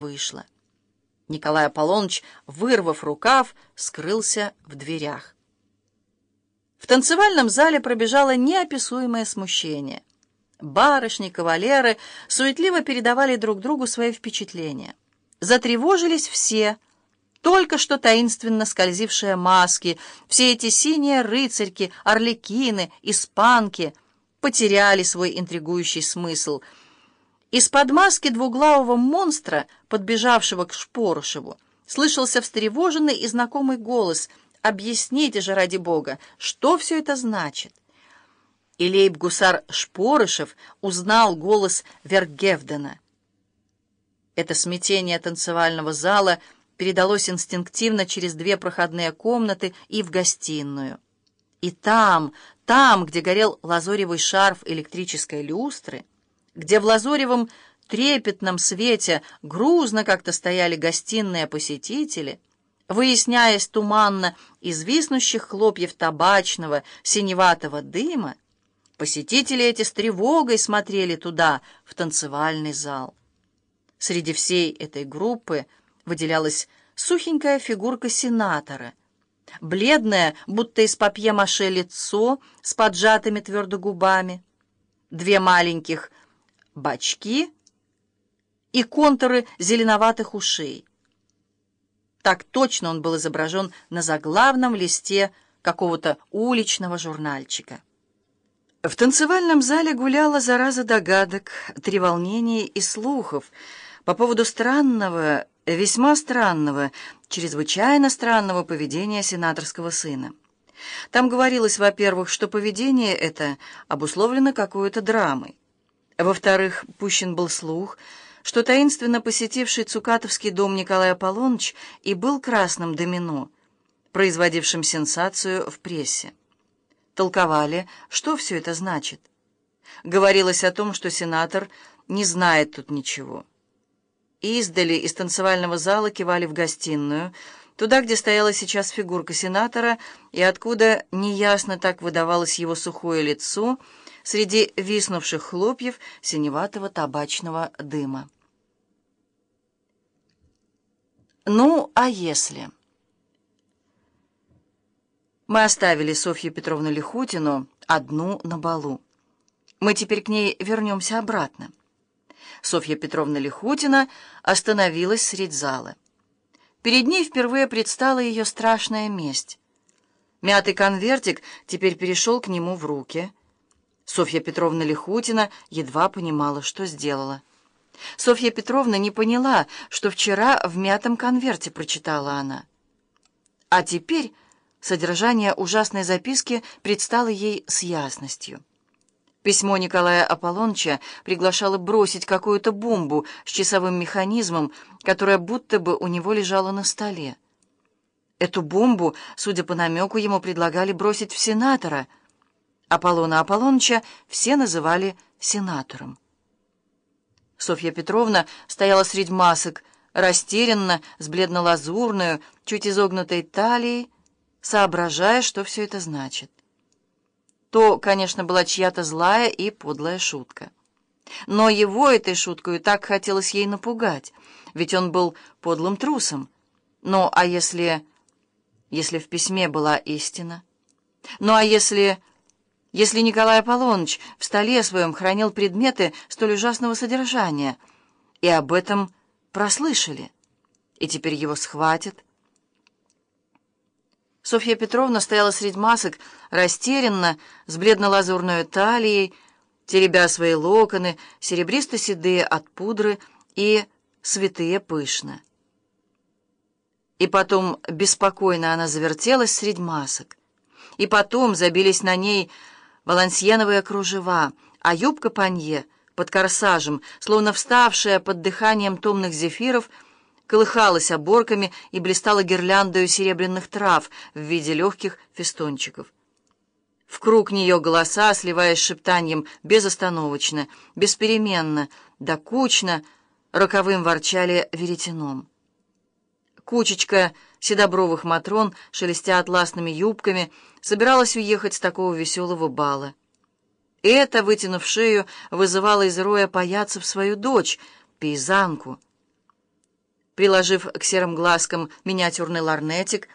вышла. Николай Аполлоныч, вырвав рукав, скрылся в дверях. В танцевальном зале пробежало неописуемое смущение. Барышни, кавалеры суетливо передавали друг другу свои впечатления. Затревожились все, только что таинственно скользившие маски, все эти синие рыцарьки, орликины, испанки потеряли свой интригующий смысл — из-под маски двуглавого монстра, подбежавшего к Шпорышеву, слышался встревоженный и знакомый голос «Объясните же, ради Бога, что все это значит?» И лейб-гусар Шпорышев узнал голос Вергевдена. Это смятение танцевального зала передалось инстинктивно через две проходные комнаты и в гостиную. И там, там, где горел лазоревый шарф электрической люстры, где в лазоревом трепетном свете грузно как-то стояли гостиные посетители, выясняясь туманно из виснущих хлопьев табачного, синеватого дыма, посетители эти с тревогой смотрели туда, в танцевальный зал. Среди всей этой группы выделялась сухенькая фигурка сенатора, бледное, будто из папье-маше лицо с поджатыми твердо губами, две маленьких бачки и контуры зеленоватых ушей. Так точно он был изображен на заглавном листе какого-то уличного журнальчика. В танцевальном зале гуляла зараза догадок, треволнений и слухов по поводу странного, весьма странного, чрезвычайно странного поведения сенаторского сына. Там говорилось, во-первых, что поведение это обусловлено какой-то драмой. Во-вторых, пущен был слух, что таинственно посетивший Цукатовский дом Николай Аполлоныч и был красным домино, производившим сенсацию в прессе. Толковали, что все это значит. Говорилось о том, что сенатор не знает тут ничего. Издали из танцевального зала кивали в гостиную, туда, где стояла сейчас фигурка сенатора, и откуда неясно так выдавалось его сухое лицо — среди виснувших хлопьев синеватого табачного дыма. Ну, а если... Мы оставили Софью Петровну Лихутину одну на балу. Мы теперь к ней вернемся обратно. Софья Петровна Лихутина остановилась средь зала. Перед ней впервые предстала ее страшная месть. Мятый конвертик теперь перешел к нему в руки — Софья Петровна Лихутина едва понимала, что сделала. Софья Петровна не поняла, что вчера в мятом конверте прочитала она. А теперь содержание ужасной записки предстало ей с ясностью. Письмо Николая Аполлоныча приглашало бросить какую-то бомбу с часовым механизмом, которая будто бы у него лежала на столе. Эту бомбу, судя по намеку, ему предлагали бросить в сенатора — Аполлона Аполлоныча все называли сенатором. Софья Петровна стояла среди масок, растерянно, с бледно-лазурную, чуть изогнутой талией, соображая, что все это значит. То, конечно, была чья-то злая и подлая шутка. Но его этой шуткой так хотелось ей напугать, ведь он был подлым трусом. Ну, а если... если в письме была истина? Ну, а если... Если Николай Аполлоныч в столе своем хранил предметы столь ужасного содержания, и об этом прослышали, и теперь его схватят. Софья Петровна стояла среди масок, растерянно, с бледно-лазурной талией, теребя свои локоны, серебристо-седые от пудры и святые пышно. И потом беспокойно она завертелась среди масок, и потом забились на ней валансьеновые кружева, а юбка панье под корсажем, словно вставшая под дыханием томных зефиров, колыхалась оборками и блистала гирляндою серебряных трав в виде легких фестончиков. В круг нее голоса, сливаясь шептанием безостановочно, беспеременно, докучно, роковым ворчали веретеном. Кучечка седобровых матрон, шелестя атласными юбками, собиралась уехать с такого веселого бала. Это, вытянув шею, вызывало из роя паяцев свою дочь, пейзанку. приложив к серым глазкам миниатюрный ларнетик,